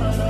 da da